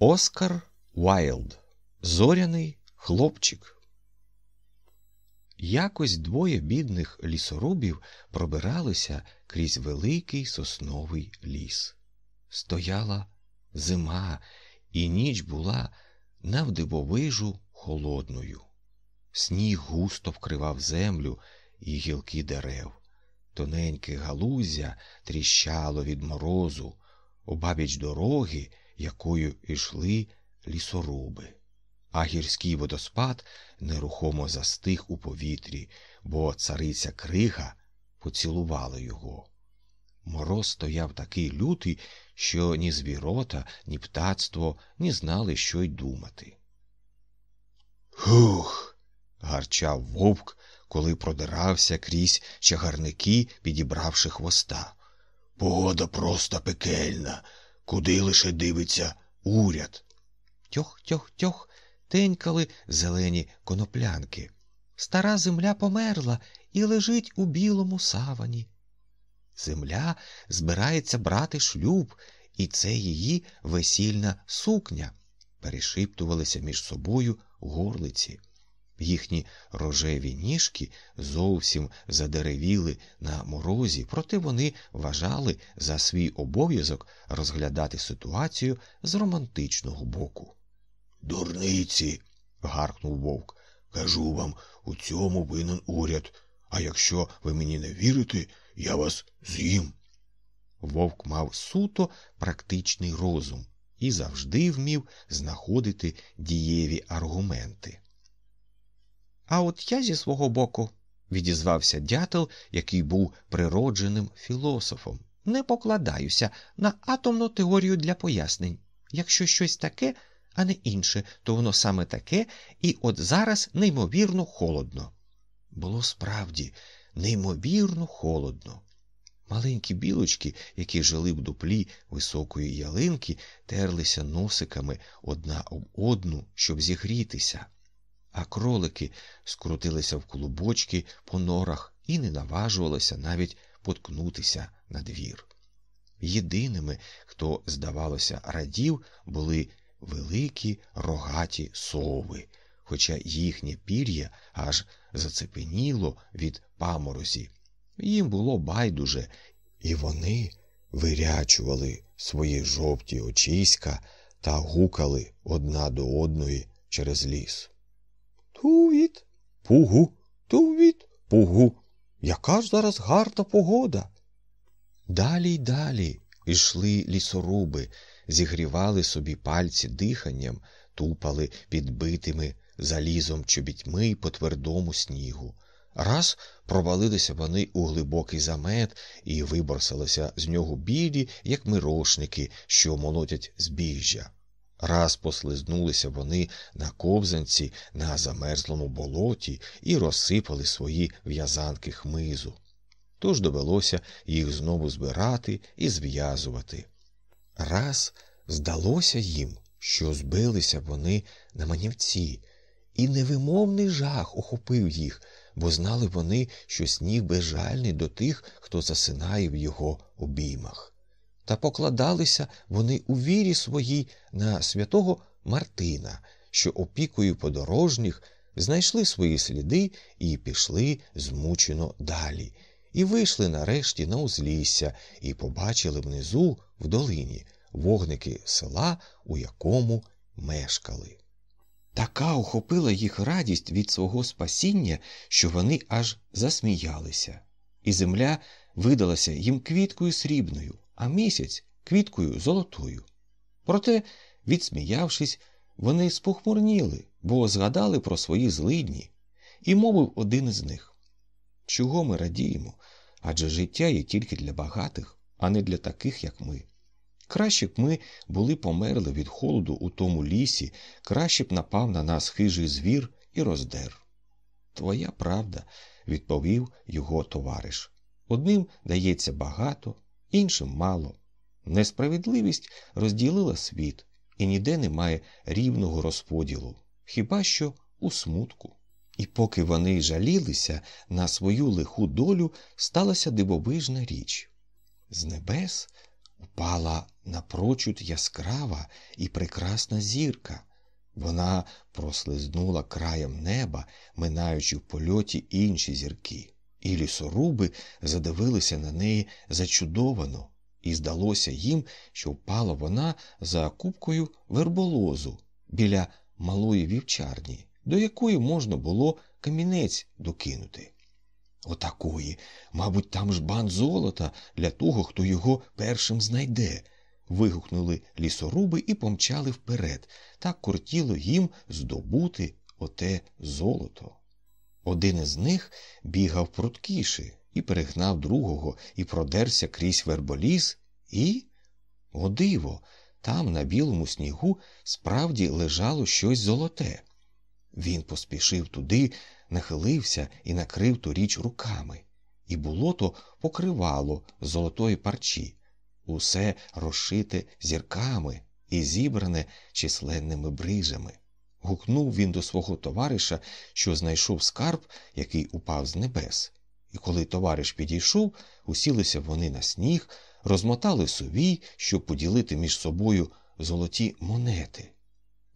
Оскар Уайлд Зоряний хлопчик. Якось двоє бідних лісорубів пробиралися крізь великий сосновий ліс. Стояла зима, і ніч була навдивовижу холодною. Сніг густо вкривав землю і гілки дерев. Тоненьке галузя тріщало від морозу, обабіч дороги, якою йшли лісоруби. А гірський водоспад нерухомо застиг у повітрі, бо цариця крига поцілувала його. Мороз стояв такий лютий, що ні звірота, ні птацтво не знали, що й думати. Хух. гарчав вовк, коли продирався крізь чагарники, підібравши хвоста. Погода просто пекельна, куди лише дивиться уряд. Тьох, тьох, тьох, тенькали зелені коноплянки. Стара земля померла і лежить у білому савані. Земля збирається брати шлюб, і це її весільна сукня, перешиптувалися між собою горлиці. Їхні рожеві ніжки зовсім задеревіли на морозі, проте вони вважали за свій обов'язок розглядати ситуацію з романтичного боку. Дурниці. гаркнув вовк. Кажу вам, у цьому винен уряд. А якщо ви мені не вірите, я вас з'їм. Вовк мав суто практичний розум і завжди вмів знаходити дієві аргументи. А от я зі свого боку, відізвався дятел, який був природженим філософом, не покладаюся на атомну теорію для пояснень. Якщо щось таке, а не інше, то воно саме таке, і от зараз неймовірно холодно. Було справді неймовірно холодно. Маленькі білочки, які жили в дуплі високої ялинки, терлися носиками одна об одну, щоб зігрітися, а кролики скрутилися в клубочки по норах і не наважувалися навіть поткнутися на двір. Єдиними, хто, здавалося, радів, були великі рогаті сови, хоча їхнє пір'я аж зацепеніло від паморозі. Їм було байдуже, і вони вирячували свої жовті очиська та гукали одна до одної через ліс. Тувіт, пугу, тувіт, пугу. Яка ж зараз гарна погода? Далі й далі йшли лісоруби, зігрівали собі пальці диханням, тупали підбитими залізом чобітьми по твердому снігу. Раз провалилися вони у глибокий замет і виборсалися з нього білі, як мирошники, що молотять збіжжя. Раз послизнулися вони на ковзанці на замерзлому болоті і розсипали свої в'язанки хмизу. Тож довелося їх знову збирати і зв'язувати. Раз здалося їм, що збилися вони на манівці, і невимовний жах охопив їх, бо знали вони, що сніг безжальний до тих, хто засинає в його обіймах. Та покладалися вони у вірі своїй на святого Мартина, що опікою подорожніх знайшли свої сліди і пішли змучено далі, і вийшли нарешті на узлісся і побачили внизу, в долині, вогники села, у якому мешкали. Така охопила їх радість від свого спасіння, що вони аж засміялися, і земля видалася їм квіткою срібною, а місяць квіткою золотою. Проте, відсміявшись, вони спохмурніли, бо згадали про свої злидні, і мовив один із них Чого ми радіємо? Адже життя є тільки для багатих, а не для таких, як ми. Краще б ми були померли від холоду у тому лісі, краще б напав на нас хижий звір і роздер. Твоя правда, відповів його товариш. Одним дається багато, іншим мало. Несправедливість розділила світ, і ніде немає рівного розподілу, хіба що у смутку. І поки вони жалілися на свою лиху долю, сталася дивовижна річ. З небес впала напрочуд яскрава і прекрасна зірка. Вона прослизнула краєм неба, минаючи в польоті інші зірки, і лісоруби задивилися на неї зачудовано, і здалося їм, що впала вона за купкою верболозу біля малої вівчарні, до якої можна було камінець докинути. Отакої, мабуть, там жбан золота для того, хто його першим знайде. Вигукнули лісоруби і помчали вперед, так кортіло їм здобути оте золото. Один із них бігав пруткіше і перегнав другого і продерся крізь верболіз, і. О, диво! Там, на білому снігу, справді лежало щось золоте. Він поспішив туди, нахилився і накрив ту річ руками, і було то покривало золотої парчі, усе розшите зірками і зібране численними брижами. Гукнув він до свого товариша, що знайшов скарб, який упав з небес. І коли товариш підійшов, усілися вони на сніг, розмотали совій, щоб поділити між собою золоті монети.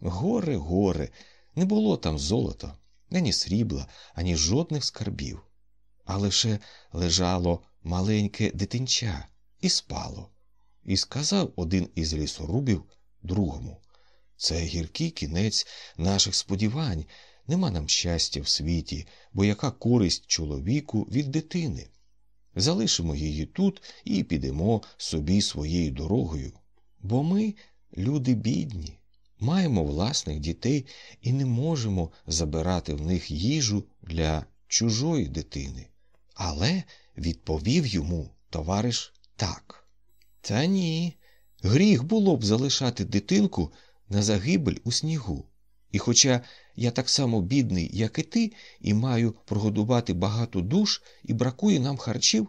Горе, горе, не було там золота, ані срібла, ані жодних скарбів, а лише лежало маленьке дитинча і спало. І сказав один із лісорубів другому це гіркий кінець наших сподівань, нема нам щастя в світі, бо яка користь чоловіку від дитини? Залишимо її тут і підемо собі своєю дорогою, бо ми люди бідні. Маємо власних дітей і не можемо забирати в них їжу для чужої дитини. Але відповів йому товариш так. Та ні, гріх було б залишати дитинку на загибель у снігу. І хоча я так само бідний, як і ти, і маю прогодувати багато душ, і бракує нам харчів,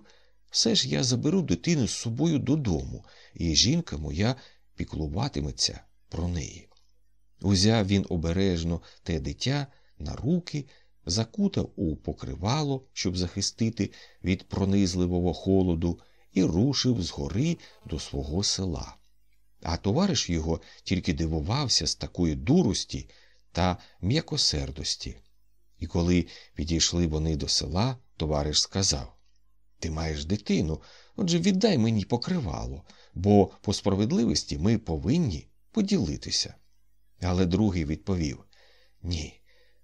все ж я заберу дитину з собою додому, і жінка моя піклуватиметься про неї. Узяв він обережно те дитя на руки, закутав у покривало, щоб захистити від пронизливого холоду, і рушив згори до свого села. А товариш його тільки дивувався з такої дурості та м'якосердості. І коли підійшли вони до села, товариш сказав Ти маєш дитину, отже віддай мені покривало, бо по справедливості ми повинні поділитися. Але другий відповів Ні,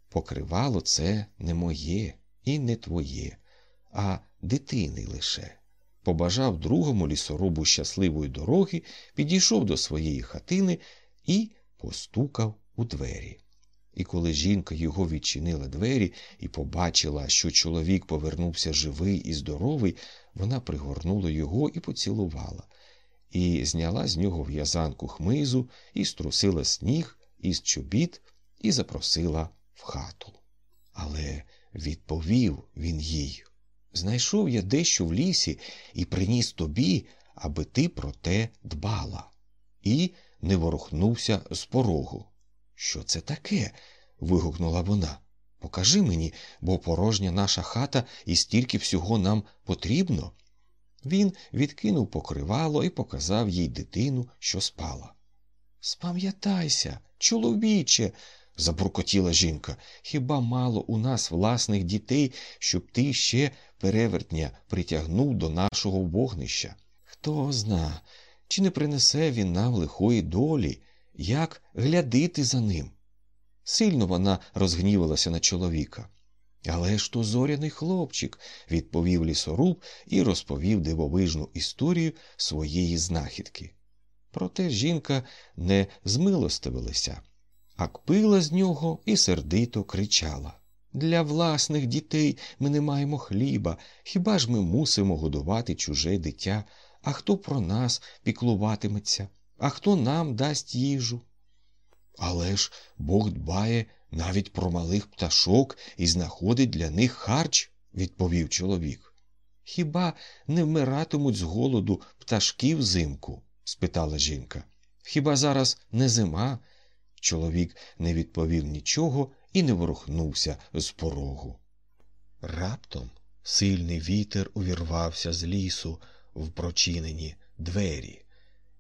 покривало це не моє і не твоє, а дитини лише. Побажав другому лісорубу щасливої дороги, підійшов до своєї хатини і постукав у двері. І коли жінка його відчинила двері і побачила, що чоловік повернувся живий і здоровий, вона пригорнула його і поцілувала, і зняла з нього в'язанку хмизу і струсила сніг із чобіт і запросила в хату. Але відповів він їй Знайшов я дещо в лісі і приніс тобі, аби ти про те дбала, і не ворухнувся з порогу. Що це таке? вигукнула вона. Покажи мені, бо порожня наша хата і стільки всього нам потрібно. Він відкинув покривало і показав їй дитину, що спала. Спам'ятайся, чоловіче, забуркотіла жінка. Хіба мало у нас власних дітей, щоб ти ще перевертня притягнув до нашого вогнища? Хто зна, чи не принесе він нам лихої долі, як глядити за ним? Сильно вона розгнівалася на чоловіка. Але ж то зоряний хлопчик, відповів лісоруб і розповів дивовижну історію своєї знахідки. Проте жінка не змилостивилася, а кпила з нього і сердито кричала Для власних дітей ми не маємо хліба, хіба ж ми мусимо годувати чуже дитя, а хто про нас піклуватиметься, а хто нам дасть їжу? Але ж Бог дбає навіть про малих пташок і знаходить для них харч, відповів чоловік. Хіба не вмиратимуть з голоду пташки взимку? спитала жінка. Хіба зараз не зима? Чоловік не відповів нічого і не ворухнувся з порогу. Раптом сильний вітер увірвався з лісу в прочинені двері,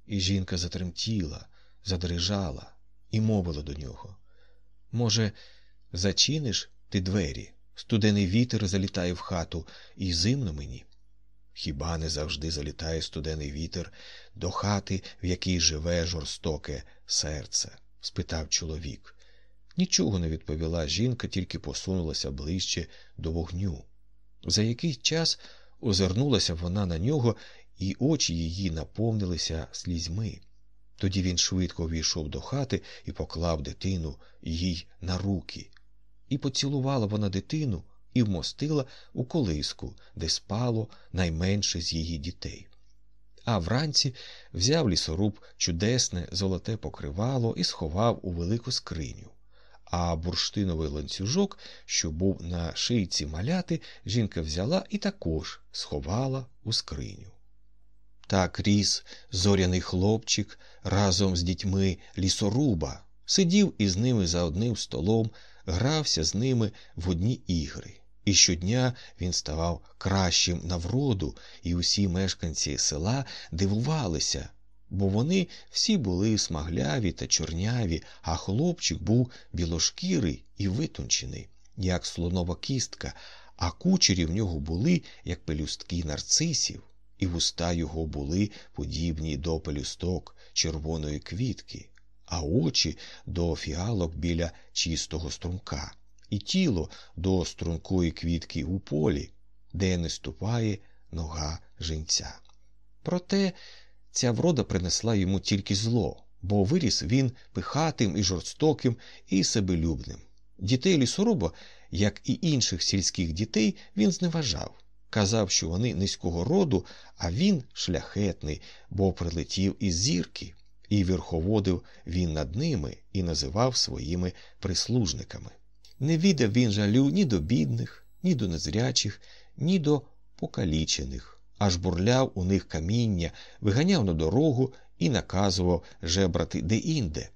і жінка затремтіла, задрижала і мовила до нього. Може, зачиниш ти двері? Студений вітер залітає в хату, і зимно мені. Хіба не завжди залітає студений вітер до хати, в якій живе жорстоке серце? Спитав чоловік. Нічого не відповіла жінка, тільки посунулася ближче до вогню. За який час озирнулася вона на нього, і очі її наповнилися слізьми. Тоді він швидко увійшов до хати і поклав дитину їй на руки. І поцілувала вона дитину і вмостила у колиску, де спало найменше з її дітей. А вранці взяв лісоруб чудесне золоте покривало і сховав у велику скриню. А бурштиновий ланцюжок, що був на шийці маляти, жінка взяла і також сховала у скриню. Так ріс зоряний хлопчик разом з дітьми лісоруба, сидів із ними за одним столом, грався з ними в одні ігри. І щодня він ставав кращим на вроду, і усі мешканці села дивувалися, бо вони всі були смагляві та чорняві, а хлопчик був білошкірий і витончений, як слонова кістка, а кучері в нього були, як пелюстки нарцисів і вуста його були подібні до пелюсток червоної квітки, а очі до фіалок біля чистого струмка, і тіло до стрункої квітки у полі, де не ступає нога жінця. Проте ця врода принесла йому тільки зло, бо виріс він пихатим і жорстоким і себелюбним. Дітей лісоруба, як і інших сільських дітей, він зневажав. Казав, що вони низького роду, а він шляхетний, бо прилетів із зірки, і верховодив він над ними і називав своїми прислужниками. Не віддав він жалю ні до бідних, ні до незрячих, ні до покалічених, аж бурляв у них каміння, виганяв на дорогу і наказував жебрати де-інде.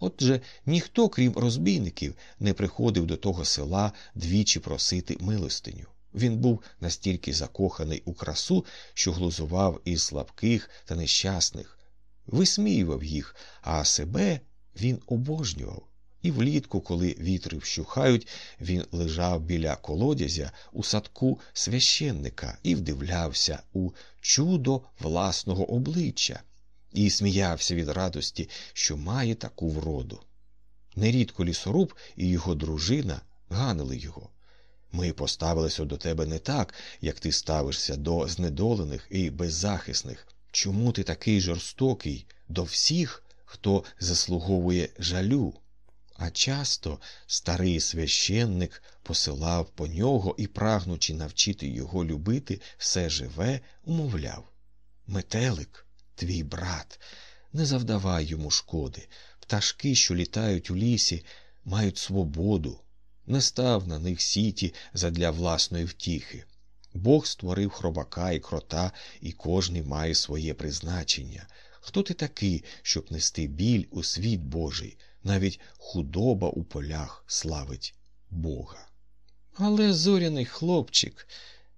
Отже, ніхто, крім розбійників, не приходив до того села двічі просити милостиню. Він був настільки закоханий у красу, що глузував із слабких та нещасних, висміював їх, а себе він обожнював. І влітку, коли вітри вщухають, він лежав біля колодязя у садку священника і вдивлявся у чудо власного обличчя і сміявся від радості, що має таку вроду. Нерідко лісоруб і його дружина ганили його. Ми поставилися до тебе не так, як ти ставишся до знедолених і беззахисних. Чому ти такий жорстокий до всіх, хто заслуговує жалю? А часто старий священник посилав по нього і, прагнучи навчити його любити все живе, умовляв Метелик, твій брат, не завдавай йому шкоди. Пташки, що літають у лісі, мають свободу, не став на них сіті задля власної втіхи. Бог створив хробака і крота, і кожний має своє призначення. Хто ти такий, щоб нести біль у світ Божий, навіть худоба у полях славить Бога. Але зоряний хлопчик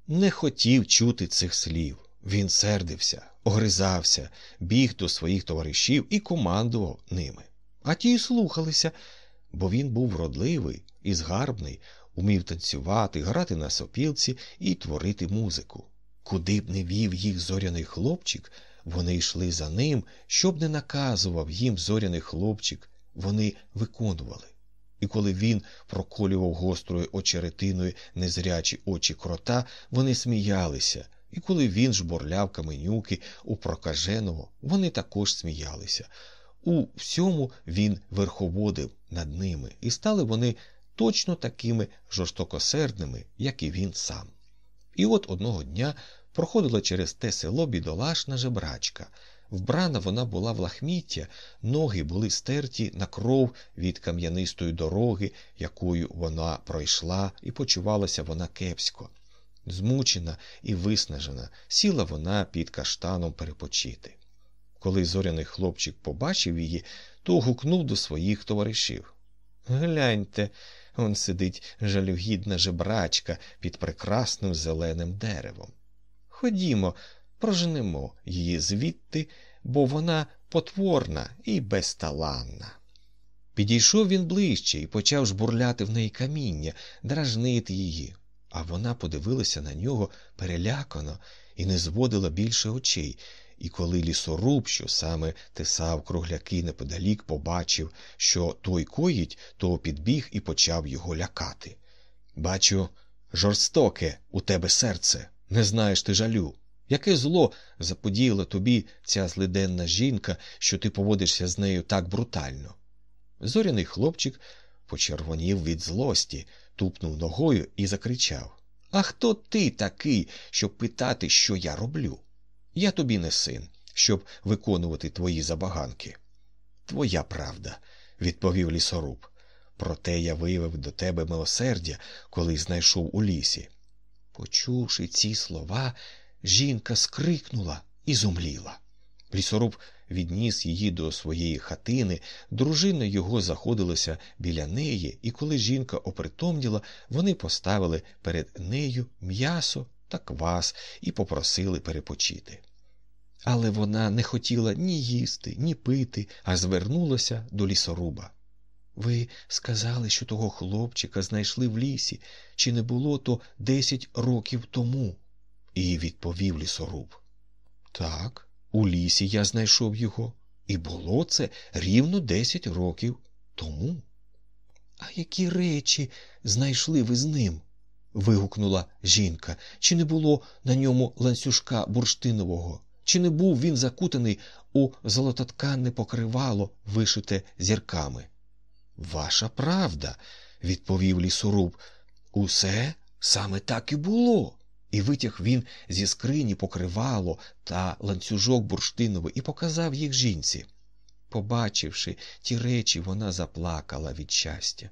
не хотів чути цих слів. Він сердився, огризався, біг до своїх товаришів і командував ними. А ті слухалися, бо він був вродливий і згарбний, умів танцювати, грати на сопілці і творити музику. Куди б не вів їх зоряний хлопчик, вони йшли за ним, щоб не наказував їм зоряний хлопчик, вони виконували. І коли він проколював гострою очеретиною незрячі очі крота, вони сміялися, і коли він жборляв каменюки у прокаженого, вони також сміялися. У всьому він верховодив над ними, і стали вони точно такими жорстокосердними, як і він сам. І от одного дня проходила через те село бідолашна жебрачка. Вбрана вона була в лахміття, ноги були стерті на кров від кам'янистої дороги, якою вона пройшла, і почувалася вона кепсько. Змучена і виснажена, сіла вона під каштаном перепочити. Коли зоряний хлопчик побачив її, то гукнув до своїх товаришів Гляньте, он сидить жалюгідна жебрачка під прекрасним зеленим деревом. Ходімо, проженемо її звідти, бо вона потворна і безталанна. Підійшов він ближче і почав жбурляти в неї каміння, дражнити її, а вона подивилася на нього перелякано і не зводила більше очей. І коли лісоруб, що саме тесав кругляки неподалік, побачив, що той коїть, то підбіг і почав його лякати. Бачу, жорстоке у тебе серце, не знаєш ти жалю. Яке зло заподіяла тобі ця злиденна жінка, що ти поводишся з нею так брутально? Зоряний хлопчик почервонів від злості, тупнув ногою і закричав А хто ти такий, щоб питати, що я роблю? Я тобі не син, щоб виконувати твої забаганки. Твоя правда, відповів лісоруб. Проте я виявив до тебе милосердя, коли знайшов у лісі. Почувши ці слова, жінка скрикнула і зумліла. Лісоруб відніс її до своєї хатини, дружина його заходилася біля неї, і коли жінка опритомніла, вони поставили перед нею м'ясо та квас і попросили перепочити. Але вона не хотіла ні їсти, ні пити, а звернулася до лісоруба. Ви сказали, що того хлопчика знайшли в лісі, чи не було то десять років тому? І відповів лісоруб. Так, у лісі я знайшов його, і було це рівно десять років тому. А які речі знайшли ви з ним? вигукнула жінка. Чи не було на ньому ланцюжка бурштинового? Чи не був він закутаний у золототканне покривало, вишите зірками? Ваша правда, відповів лісоруб. Усе саме так і було. І витяг він зі скрині покривало та ланцюжок бурштиновий і показав їх жінці. Побачивши ті речі, вона заплакала від щастя.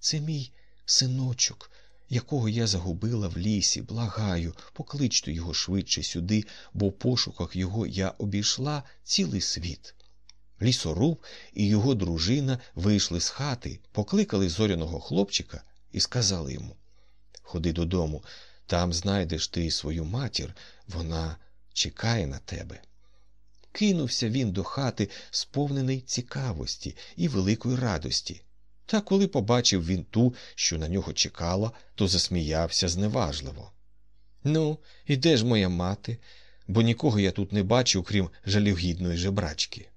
Це мій синочок, якого я загубила в лісі, благаю, покличте його швидше сюди, бо в пошуках його я обійшла цілий світ. Лісоруб і його дружина вийшли з хати, покликали зоряного хлопчика і сказали йому Ходи додому, там знайдеш ти свою матір, вона чекає на тебе. Кинувся він до хати, сповнений цікавості і великої радості. Та коли побачив він ту, що на нього чекала, то засміявся зневажливо. Ну, і ж моя мати? Бо нікого я тут не бачу, крім жалюгідної жебрачки.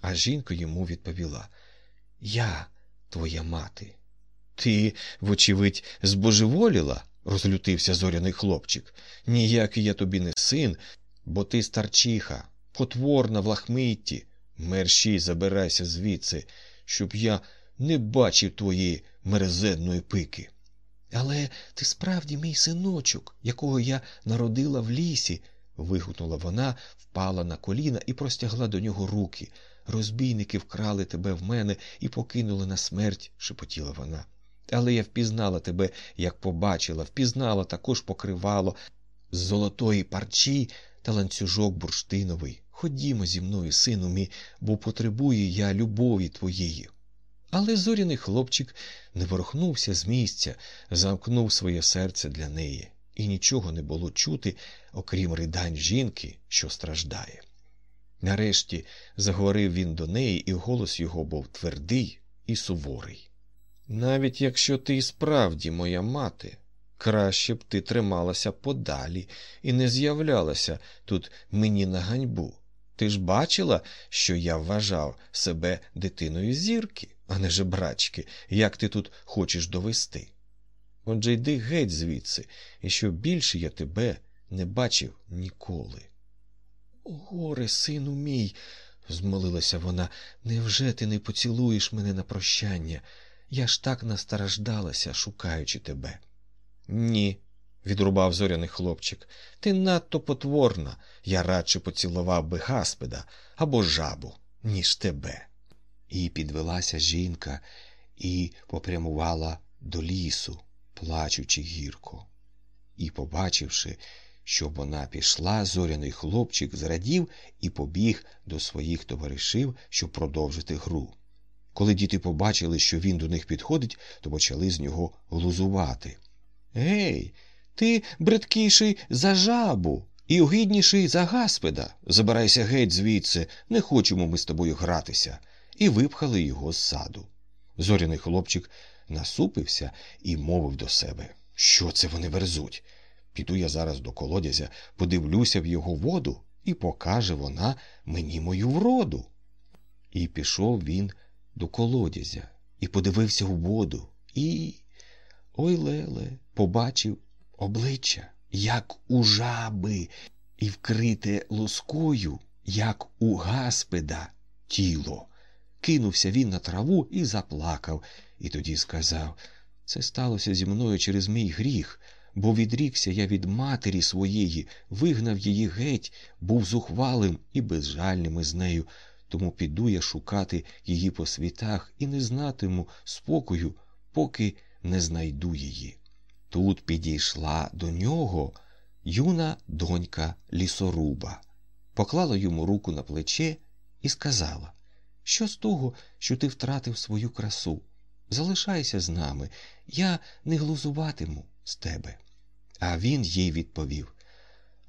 А жінка йому відповіла Я твоя мати. Ти, вочевидь, збожеволіла, розлютився зоряний хлопчик. Ніякий я тобі не син, бо ти старчиха, потворна в лахмитті. Мерщій забирайся звідси, щоб я не бачив твоєї мерзенної пики. Але ти справді мій синочок, якого я народила в лісі, вигукнула вона, впала на коліна і простягла до нього руки. Розбійники вкрали тебе в мене і покинули на смерть, шепотіла вона. Але я впізнала тебе, як побачила, впізнала також покривало з золотої парчі та ланцюжок бурштиновий. Ходімо зі мною, сину мій, бо потребую я любові твоєї. Але зоряний хлопчик не ворухнувся з місця, замкнув своє серце для неї, і нічого не було чути, окрім ридань жінки, що страждає. Нарешті заговорив він до неї, і голос його був твердий і суворий. Навіть якщо ти і справді моя мати, краще б ти трималася подалі і не з'являлася тут мені на ганьбу. Ти ж бачила, що я вважав себе дитиною зірки, а не жебрачки, як ти тут хочеш довести. Отже йди геть звідси, і що більше я тебе не бачив ніколи. Горе, сину мій, змолилася вона, невже ти не поцілуєш мене на прощання? Я ж так настраждалася, шукаючи тебе. Ні, відрубав зоряний хлопчик, ти надто потворна. Я радше поцілував би гаспеда або жабу, ніж тебе. І підвелася жінка і попрямувала до лісу, плачучи гірко. І, побачивши, що вона пішла, зоряний хлопчик зрадів і побіг до своїх товаришів, щоб продовжити гру. Коли діти побачили, що він до них підходить, то почали з нього глузувати. Гей, ти бридкіший за жабу, І огидніший за гаспеда. Забирайся геть звідси, не хочемо ми з тобою гратися, і випхали його з саду. Зоряний хлопчик насупився і мовив до себе Що це вони верзуть? Піду я зараз до колодязя, подивлюся в його воду, і покаже вона мені мою вроду. І пішов він до колодязя і подивився в воду, і. Ой Леле, побачив обличчя, як у жаби, і вкрите лоскою, як у гаспеда, тіло. Кинувся він на траву і заплакав, і тоді сказав це сталося зі мною через мій гріх, бо відрікся я від матері своєї, вигнав її геть, був зухвалим і безжальним із нею, тому піду я шукати її по світах і не знатиму спокою, поки не знайду її. Тут підійшла до нього юна донька лісоруба, поклала йому руку на плече і сказала Що з того, що ти втратив свою красу? Залишайся з нами, я не глузуватиму з тебе. А він їй відповів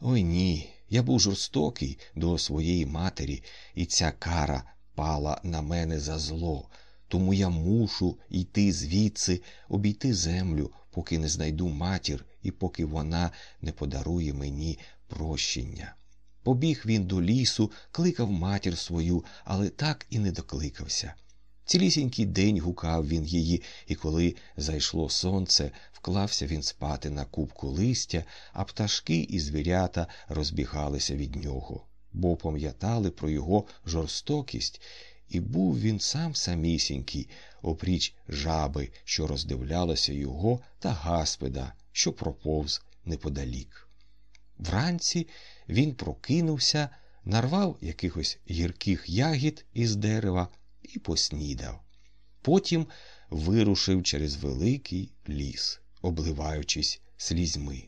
Ой ні, я був жорстокий до своєї матері, і ця кара пала на мене за зло, тому я мушу йти звідси, обійти землю, поки не знайду матір і поки вона не подарує мені прощення. Побіг він до лісу, кликав матір свою, але так і не докликався. Цілісінький день гукав він її, і коли зайшло сонце, вклався він спати на кубку листя, а пташки і звірята розбігалися від нього, бо пам'ятали про його жорстокість, і був він сам самісінький, опріч жаби, що роздивлялася його, та гаспеда, що проповз неподалік. Вранці він прокинувся, нарвав якихось гірких ягід із дерева і поснідав. Потім вирушив через великий ліс, обливаючись слізьми.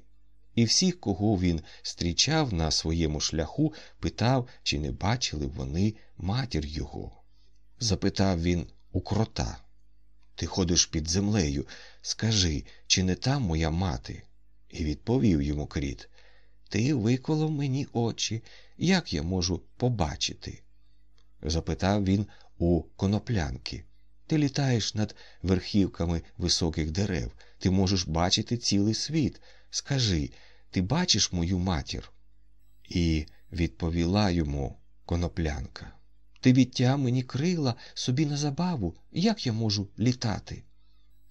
І всіх, кого він зустрічав на своєму шляху, питав, чи не бачили вони матір його. Запитав він у крота Ти ходиш під землею, скажи, чи не там моя мати? І відповів йому кріт Ти виколов мені очі, як я можу побачити? Запитав він у коноплянки. Ти літаєш над верхівками високих дерев, ти можеш бачити цілий світ. Скажи, ти бачиш мою матір? І відповіла йому коноплянка. Ти відтяг мені крила собі на забаву, як я можу літати?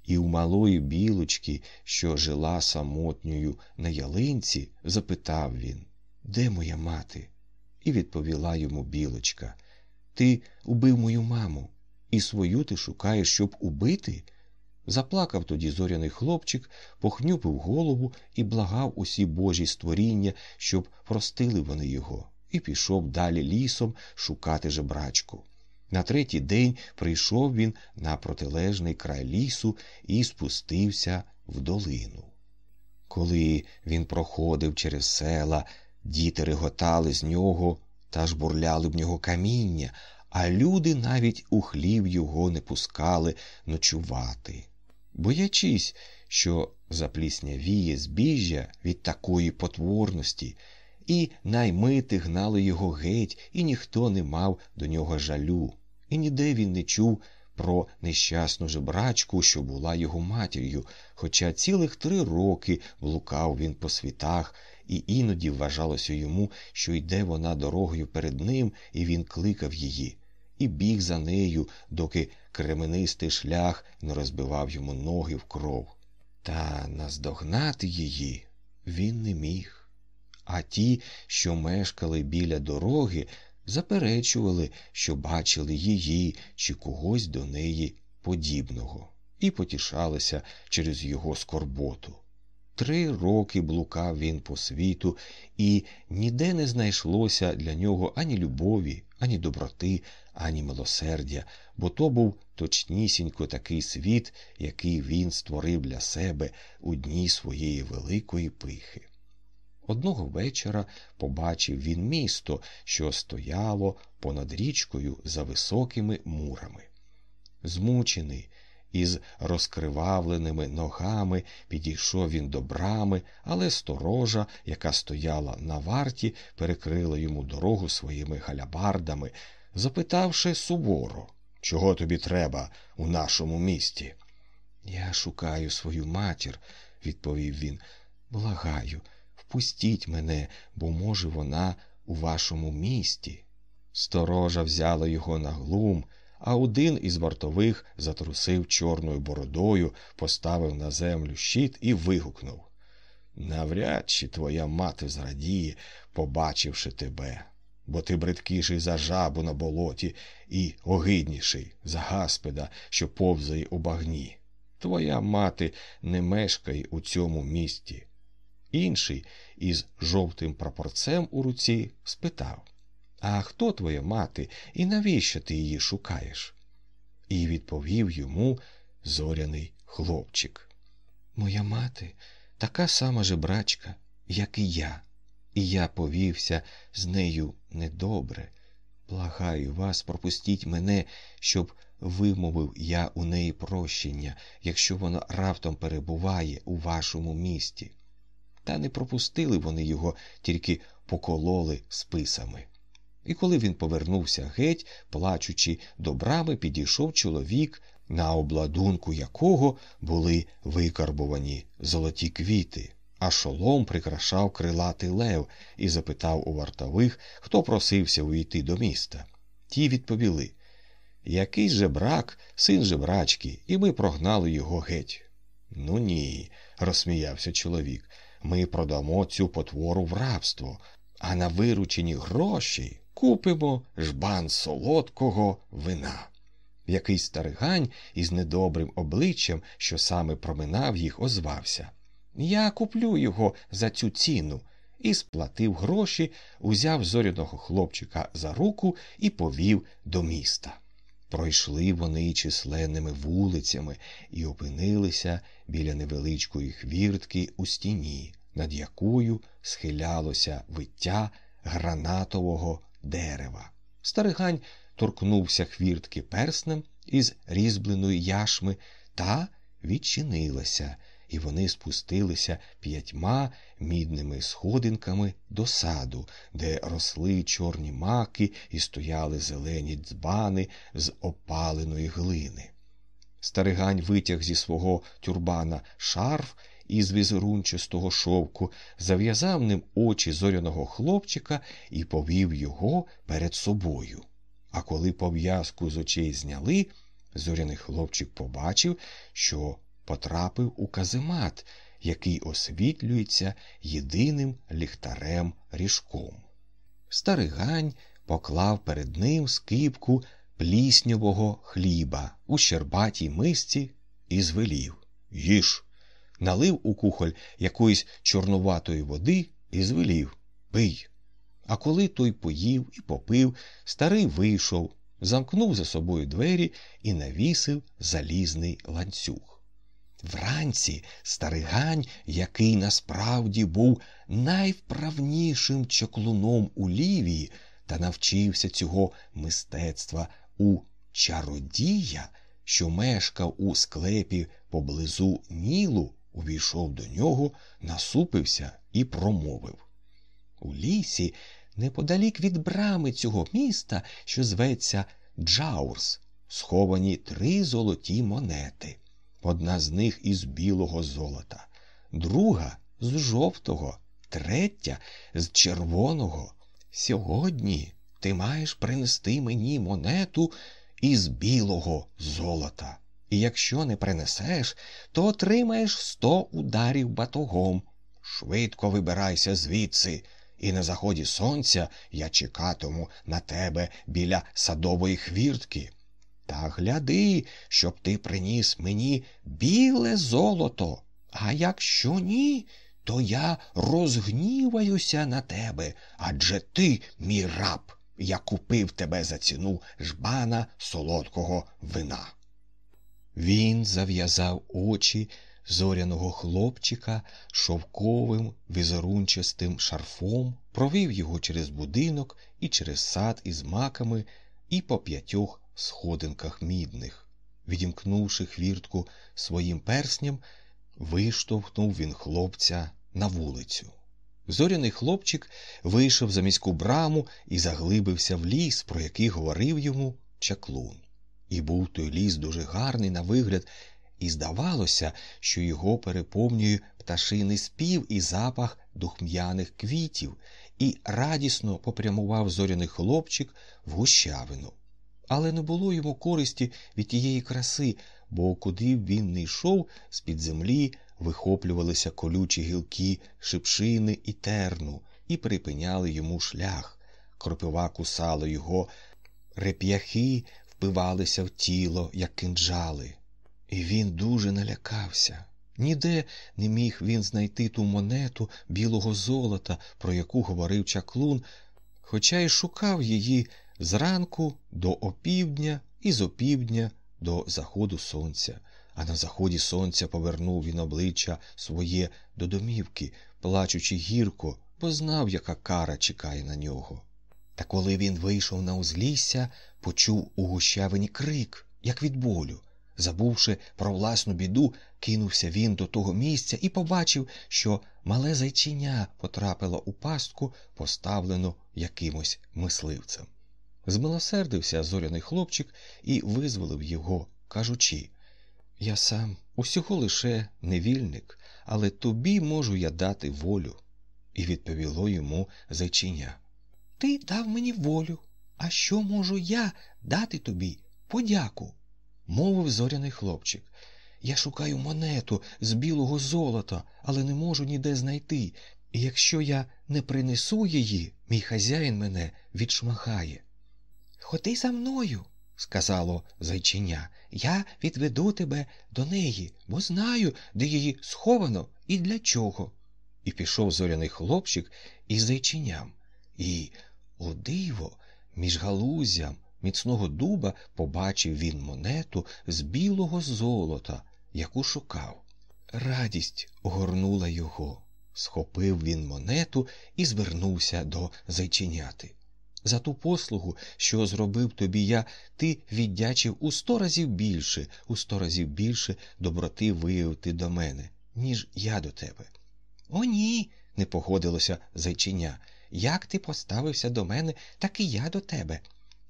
І у малої білочки, що жила самотньою на ялинці, запитав він Де моя мати? І відповіла йому білочка. Ти убив мою маму, і свою ти шукаєш, щоб убити? Заплакав тоді зоряний хлопчик, похнюпив голову і благав усі божі створіння, щоб простили вони його, і пішов далі лісом шукати жебрачку. На третій день прийшов він на протилежний край лісу і спустився в долину. Коли він проходив через села, діти реготали з нього та ж бурляли в нього каміння, а люди навіть у хлів його не пускали ночувати. Боячись, що запліснявіє збіжжя від такої потворності, і наймити гнали його геть, і ніхто не мав до нього жалю, і ніде він не чув про нещасну жебрачку, що була його матір'ю, хоча цілих три роки блукав він по світах, і іноді вважалося йому, що йде вона дорогою перед ним, і він кликав її і біг за нею, доки кременистий шлях не розбивав йому ноги в кров. Та наздогнати її він не міг. А ті, що мешкали біля дороги, заперечували, що бачили її чи когось до неї подібного, і потішалися через його скорботу. Три роки блукав він по світу, і ніде не знайшлося для нього ані любові, ані доброти, ані милосердя, бо то був точнісінько такий світ, який він створив для себе у дні своєї великої пихи. Одного вечора побачив він місто, що стояло понад річкою за високими мурами. Змучений Із розкривавленими ногами підійшов він до брами, але сторожа, яка стояла на варті, перекрила йому дорогу своїми галябардами, запитавши суворо, чого тобі треба у нашому місті. Я шукаю свою матір, відповів він. Благаю, впустіть мене, бо, може, вона у вашому місті. Сторожа взяла його на глум, а один із вартових затрусив чорною бородою, поставив на землю щит і вигукнув Навряд чи твоя мати зрадіє, побачивши тебе, бо ти бридкіший за жабу на болоті і огидніший за гаспеда, що повзає у багні. Твоя мати не мешкає у цьому місті. Інший із жовтим прапорцем у руці спитав А хто твоя мати і навіщо ти її шукаєш? І відповів йому зоряний хлопчик. Моя мати така сама жебрачка, як і я, і я повівся з нею недобре. Благаю вас, пропустіть мене, щоб вимовив я у неї прощення, якщо вона раптом перебуває у вашому місті. Та не пропустили вони його, тільки покололи списами. І коли він повернувся геть, плачучи до брами, підійшов чоловік, на обладунку якого були викарбувані золоті квіти, а шолом прикрашав крилатий лев і запитав у вартових, хто просився увійти до міста. Ті відповіли Якийсь же брак, син жебрачки, і ми прогнали його геть. Ну ні, розсміявся чоловік. Ми продамо цю потвору в рабство, а на виручені гроші купимо жбан солодкого вина. Якийсь старигань із недобрим обличчям, що саме проминав їх, озвався. Я куплю його за цю ціну. І сплатив гроші, узяв зоряного хлопчика за руку і повів до міста. Пройшли вони численними вулицями і опинилися біля невеличкої хвіртки у стіні, над якою схилялося виття гранатового дерева. Старигань торкнувся хвіртки перснем із різьбленої яшми та відчинилася, і вони спустилися п'ятьма мідними сходинками до саду, де росли чорні маки і стояли зелені дзбани з опаленої глини. Старигань витяг зі свого тюрбана шарф із візерунчастого шовку, зав'язав ним очі зоряного хлопчика і повів його перед собою. А коли пов'язку з очей зняли, зоряний хлопчик побачив, що потрапив у каземат, який освітлюється єдиним ліхтарем ріжком. Старигань поклав перед ним скипку пліснявого хліба у щербатій мисці і звелів Їж. Налив у кухоль якоїсь чорнуватої води і звелів Пий. А коли той поїв і попив, старий вийшов, замкнув за собою двері і навісив залізний ланцюг. Вранці старигань, який насправді був найвправнішим чаклуном у Лівії та навчився цього мистецтва у чародія, що мешкав у склепі поблизу Нілу, увійшов до нього, насупився і промовив. У лісі, неподалік від брами цього міста, що зветься Джаурс, сховані три золоті монети. Одна з них із білого золота, друга з жовтого, третя з червоного. Сьогодні ти маєш принести мені монету із білого золота. І якщо не принесеш, то отримаєш сто ударів батогом. Швидко вибирайся звідси, і на заході сонця я чекатиму на тебе біля садової хвіртки. Та гляди, щоб ти приніс мені біле золото. А якщо ні, то я розгніваюся на тебе, адже ти, мій раб, я купив тебе за ціну жбана солодкого вина. Він зав'язав очі зоряного хлопчика шовковим візерунчастим шарфом, провів його через будинок і через сад із маками і по п'ятьох сходинках мідних. Відімкнувши хвіртку своїм персням, виштовхнув він хлопця на вулицю. Зоряний хлопчик вийшов за міську браму і заглибився в ліс, про який говорив йому чаклун. І був той ліс дуже гарний на вигляд, і здавалося, що його переповнює пташиний спів і запах духм'яних квітів, і радісно попрямував зоряний хлопчик в гущавину. Але не було йому користі від тієї краси, бо куди б він не йшов, з під землі вихоплювалися колючі гілки, шипшини і терну, і припиняли йому шлях. Кропива кусала його, реп'яхи впивалися в тіло, як кинджали. І він дуже налякався. Ніде не міг він знайти ту монету білого золота, про яку говорив чаклун, хоча й шукав її зранку до опівдня і з опівдня до заходу сонця, а на заході сонця повернув він обличчя своє до домівки, плачучи гірко, бо знав, яка кара чекає на нього. Та коли він вийшов на узлісся, почув у гущавині крик, як від болю. Забувши про власну біду, кинувся він до того місця і побачив, що мале зайчиня потрапило у пастку, поставлену якимось мисливцем. Змилосердився зоряний хлопчик і визволив його, кажучи Я сам усього лише невільник, але тобі можу я дати волю. І відповіло йому зайчиня. Ти дав мені волю. А що можу я дати тобі? Подяку мовив зоряний хлопчик. Я шукаю монету з білого золота, але не можу ніде знайти, і якщо я не принесу її, мій хазяїн мене відшмагає. Ходи за мною, сказало зайчиня, я відведу тебе до неї, бо знаю, де її сховано і для чого. І пішов зоряний хлопчик із зайчиням, і, о диво, між галузям міцного дуба побачив він монету з білого золота, яку шукав. Радість огорнула його. Схопив він монету і звернувся до зайченяти. За ту послугу, що зробив тобі я, ти віддячив у сто разів більше, у сто разів більше доброти виявив ти до мене, ніж я до тебе. О, ні, не погодилося зайчиня. Як ти поставився до мене, так і я до тебе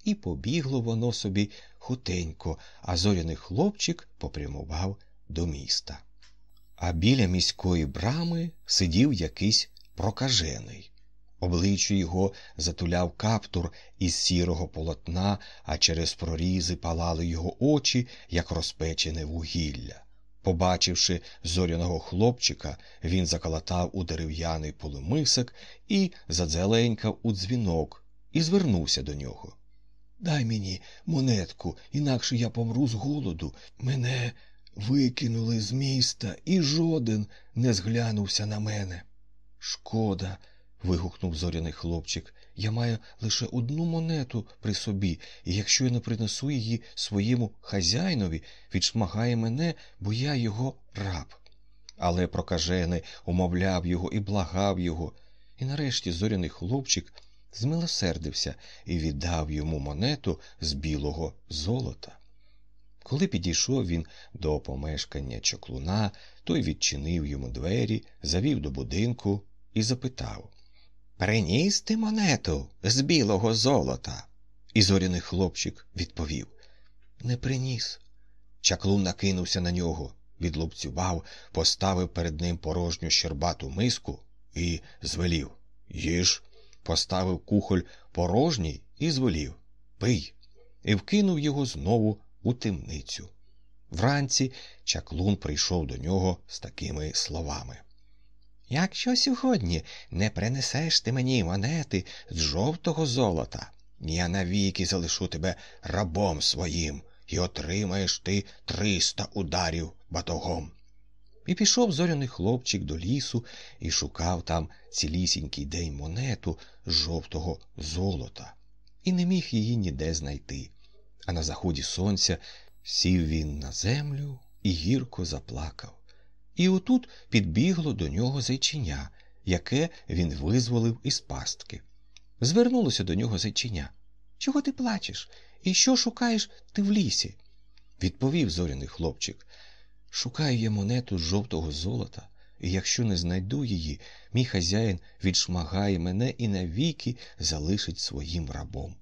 і побігло воно собі хутенько, а зоряний хлопчик попрямував до міста. А біля міської брами сидів якийсь прокажений. Обличчя його затуляв каптур із сірого полотна, а через прорізи палали його очі, як розпечене вугілля. Побачивши зоряного хлопчика, він заколотав у дерев'яний полумисок і задзеленькав у дзвінок і звернувся до нього. Дай мені монетку, інакше я помру з голоду. Мене викинули з міста, і жоден не зглянувся на мене. Шкода. вигукнув зоряний хлопчик. Я маю лише одну монету при собі, і якщо я не принесу її своєму хазяїнові, відшмагає мене, бо я його раб. Але прокажений умовляв його і благав його. І нарешті зоряний хлопчик змилосердився і віддав йому монету з білого золота. Коли підійшов він до помешкання чоклуна, той відчинив йому двері, завів до будинку і запитав Приніс ти монету з білого золота? І зоряний хлопчик відповів Не приніс. Чаклун накинувся на нього, відлупцював, поставив перед ним порожню щербату миску і звелів Їж поставив кухоль порожній і звелів Пий, і вкинув його знову у темницю. Вранці чаклун прийшов до нього з такими словами. Якщо сьогодні не принесеш ти мені монети з жовтого золота, я навіки залишу тебе рабом своїм, і отримаєш ти триста ударів батогом. І пішов зоряний хлопчик до лісу і шукав там цілісінький день монету з жовтого золота, і не міг її ніде знайти. А на заході сонця сів він на землю і гірко заплакав. І отут підбігло до нього зайчиня, яке він визволив із пастки. Звернулося до нього зайчиня. Чого ти плачеш? І що шукаєш ти в лісі? відповів зоряний хлопчик. Шукаю я монету з жовтого золота, і якщо не знайду її, мій хазяїн відшмагає мене і навіки залишить своїм рабом.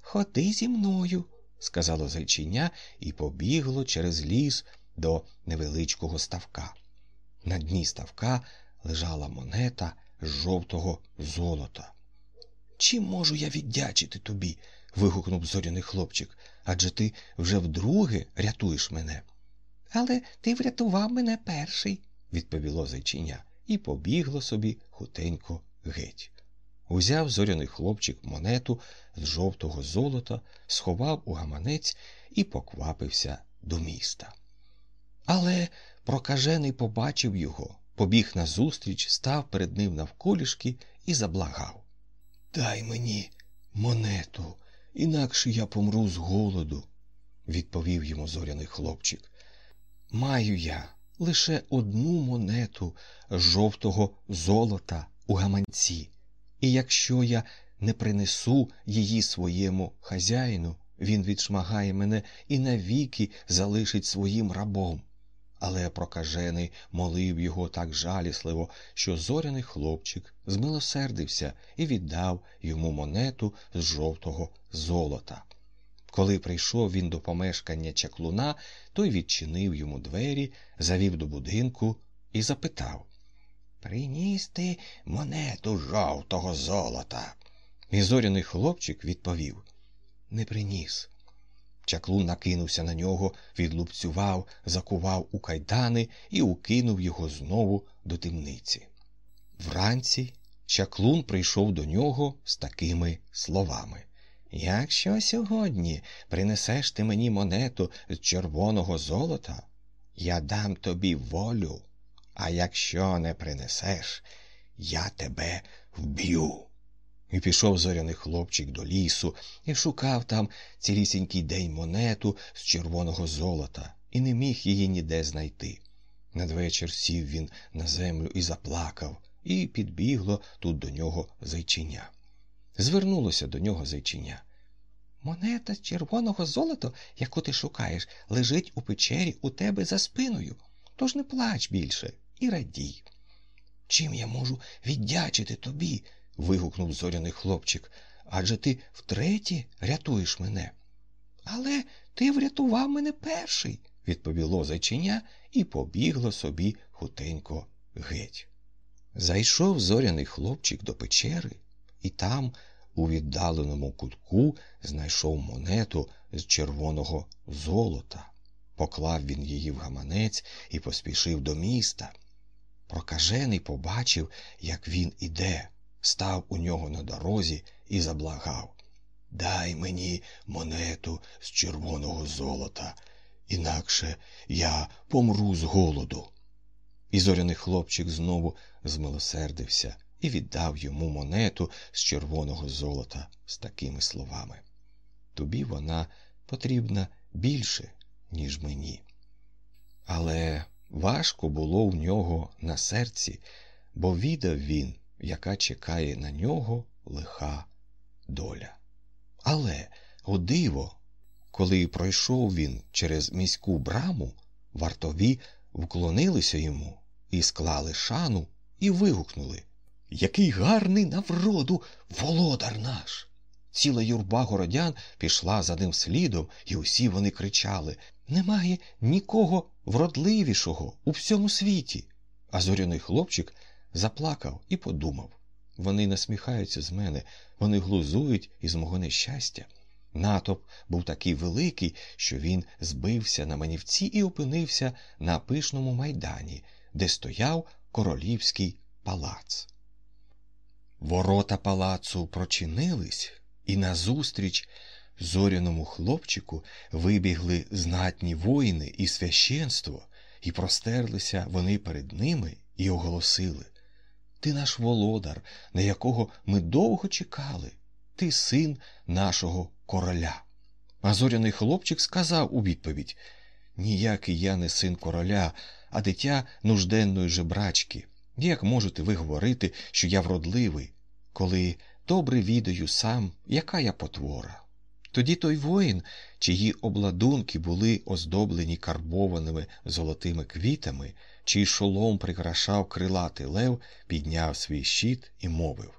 Ходи зі мною, сказало зайчиня і побігло через ліс до невеличкого ставка. На дні ставка лежала монета з жовтого золота. Чим можу я віддячити тобі? вигукнув зоряний хлопчик, адже ти вже вдруге рятуєш мене. Але ти врятував мене перший, відповіло зайчиня, і побігло собі хутенько геть. Узяв зоряний хлопчик монету з жовтого золота, сховав у гаманець і поквапився до міста. Але прокажений побачив його, побіг назустріч, став перед ним навколішки і заблагав. Дай мені монету, інакше я помру з голоду, відповів йому зоряний хлопчик. Маю я лише одну монету жовтого золота у гаманці, і якщо я не принесу її своєму хазяїну, він відшмагає мене і навіки залишить своїм рабом. Але прокажений молив його так жалісливо, що зоряний хлопчик змилосердився і віддав йому монету з жовтого золота. Коли прийшов він до помешкання чаклуна, той відчинив йому двері, завів до будинку і запитав Приніс ти монету жовтого золота. І зоряний хлопчик відповів Не приніс. Чаклун накинувся на нього, відлупцював, закував у кайдани і укинув його знову до темниці. Вранці чаклун прийшов до нього з такими словами Якщо сьогодні принесеш ти мені монету з червоного золота, я дам тобі волю, а якщо не принесеш, я тебе вб'ю. І пішов зоряний хлопчик до лісу і шукав там цілісінький день монету з червоного золота і не міг її ніде знайти. Надвечір сів він на землю і заплакав, і підбігло тут до нього зайчиня. Звернулося до нього зайчиня. Монета з червоного золота, яку ти шукаєш, лежить у печері у тебе за спиною. Тож не плач більше і радій. Чим я можу віддячити тобі? Вигукнув зоряний хлопчик. Адже ти втретє рятуєш мене. Але ти врятував мене перший, відповіло зайчиня і побігло собі хутенько геть. Зайшов зоряний хлопчик до печери, і там, у віддаленому кутку, знайшов монету з червоного золота. Поклав він її в гаманець і поспішив до міста. Прокажений побачив, як він іде, став у нього на дорозі і заблагав Дай мені монету з червоного золота, інакше я помру з голоду. І зоряний хлопчик знову змилосердився і віддав йому монету з червоного золота з такими словами. Тобі вона потрібна більше, ніж мені. Але важко було в нього на серці, бо відав він, яка чекає на нього лиха доля. Але, о диво, коли пройшов він через міську браму, вартові вклонилися йому і склали шану і вигукнули Який гарний навроду володар наш! Ціла юрба городян пішла за ним слідом, і усі вони кричали Немає нікого вродливішого у всьому світі. А зоряний хлопчик заплакав і подумав вони насміхаються з мене, вони глузують із мого нещастя. Натовп був такий великий, що він збився на манівці і опинився на пишному майдані, де стояв королівський палац. Ворота палацу прочинились, і назустріч зоряному хлопчику вибігли знатні воїни і священство, і простерлися вони перед ними і оголосили Ти наш володар, на якого ми довго чекали, ти син нашого короля. А зоряний хлопчик сказав у відповідь Ніякий я не син короля, а дитя нужденної жебрачки. Як можете ви говорити, що я вродливий, коли добре відаю сам, яка я потвора? Тоді той воїн, чиї обладунки були оздоблені карбованими золотими квітами, чий шолом прикрашав крилатий лев, підняв свій щит і мовив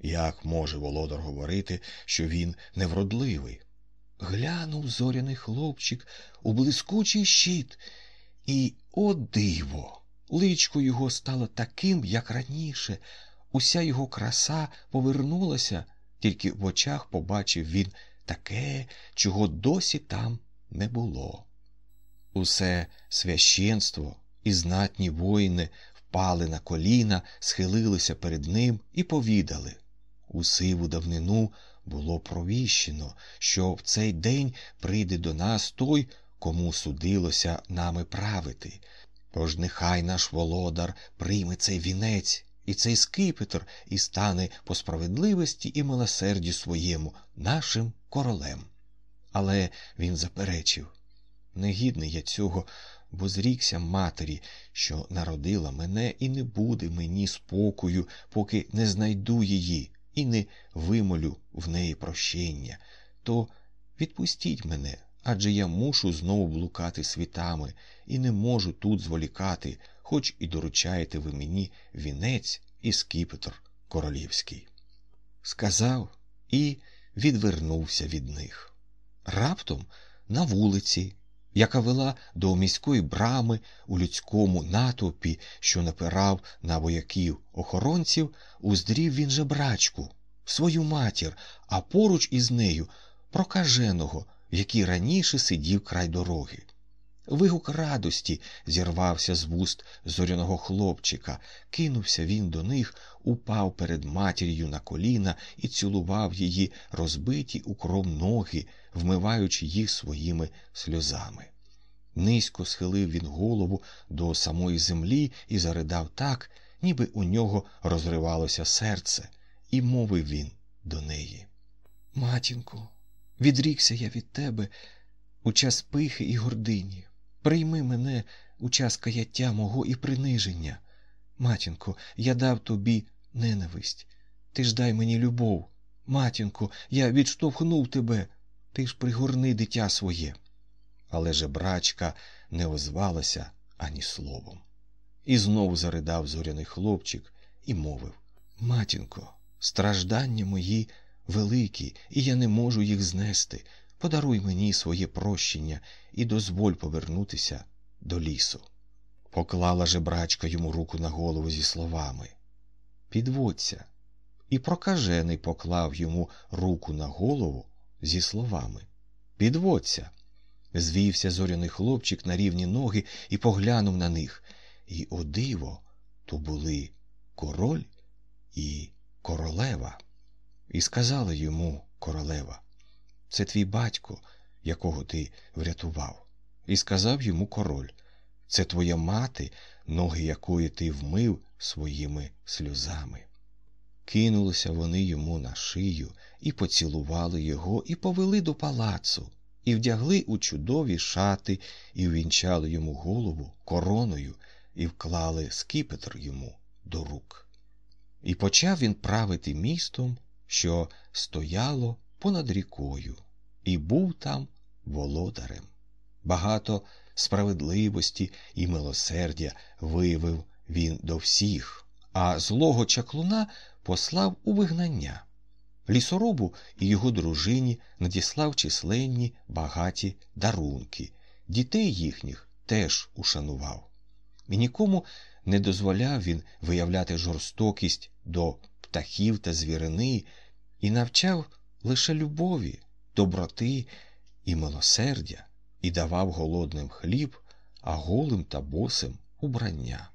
Як може володар говорити, що він невродливий? Глянув зоряний хлопчик у блискучий щит, і, о диво! Личко його стало таким, як раніше, уся його краса повернулася, тільки в очах побачив він таке, чого досі там не було. Усе священство і знатні воїни впали на коліна, схилилися перед ним і повідали у сиву давнину було провіщено, що в цей день прийде до нас той, кому судилося нами правити. Тож нехай наш володар прийме цей вінець і цей скипетр і стане по справедливості і милосерді своєму нашим королем. Але він заперечив негідний я цього, бо зрікся матері, що народила мене, і не буде мені спокою, поки не знайду її і не вимолю в неї прощення. То відпустіть мене, адже я мушу знову блукати світами і не можу тут зволікати, хоч і доручаєте ви мені вінець і скіпетр королівський. Сказав і відвернувся від них. Раптом на вулиці, яка вела до міської брами у людському натовпі, що напирав на вояків охоронців, уздрів він жебрачку, свою матір, а поруч із нею прокаженого, який раніше сидів край дороги. Вигук радості зірвався з вуст зоряного хлопчика, кинувся він до них, упав перед матір'ю на коліна і цілував її розбиті у кров ноги, вмиваючи їх своїми сльозами. Низько схилив він голову до самої землі і заридав так, ніби у нього розривалося серце, і мовив він до неї. Матінко, відрікся я від тебе у час пихи і гордині. Прийми мене у час каяття мого і приниження. Матінко, я дав тобі ненависть. Ти ж дай мені любов. Матінко, я відштовхнув тебе, ти ж пригорни дитя своє. Але жебрачка не озвалася ані словом. І знову заридав зоряний хлопчик і мовив Матінко, страждання мої великі, і я не можу їх знести. Подаруй мені своє прощення і дозволь повернутися до лісу. Поклала жебрачка йому руку на голову зі словами Підводься. І прокажений поклав йому руку на голову зі словами Підводься. Звівся зоряний хлопчик на рівні ноги і поглянув на них. І, о диво, то були король і королева. І сказала йому королева це твій батько, якого ти врятував. І сказав йому король це твоя мати, ноги якої ти вмив своїми сльозами. Кинулися вони йому на шию і поцілували його, і повели до палацу, і вдягли у чудові шати, і ввінчали йому голову короною, і вклали скіпетр йому до рук. І почав він правити містом, що стояло понад рікою, і був там володарем. Багато справедливості і милосердя виявив він до всіх, а злого чаклуна послав у вигнання. Лісоробу і його дружині надіслав численні багаті дарунки, дітей їхніх теж ушанував. І нікому не дозволяв він виявляти жорстокість до птахів та звірини і навчав лише любові, доброти і милосердя, і давав голодним хліб, а голим та босим убрання,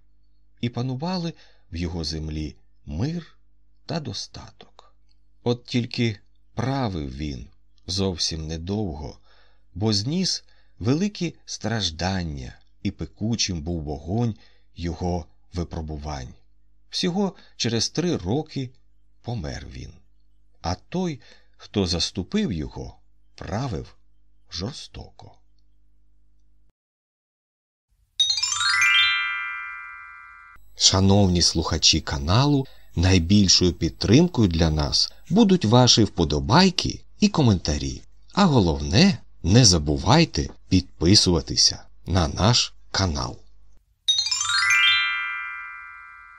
і панували в його землі мир та достаток. От тільки правив він зовсім недовго, бо зніс великі страждання, і пекучим був вогонь його випробувань. Всього через три роки помер він. А той, хто заступив його, правив жорстоко. Шановні слухачі каналу, найбільшою підтримкою для нас будуть ваші вподобайки і коментарі. А головне, не забувайте підписуватися на наш канал.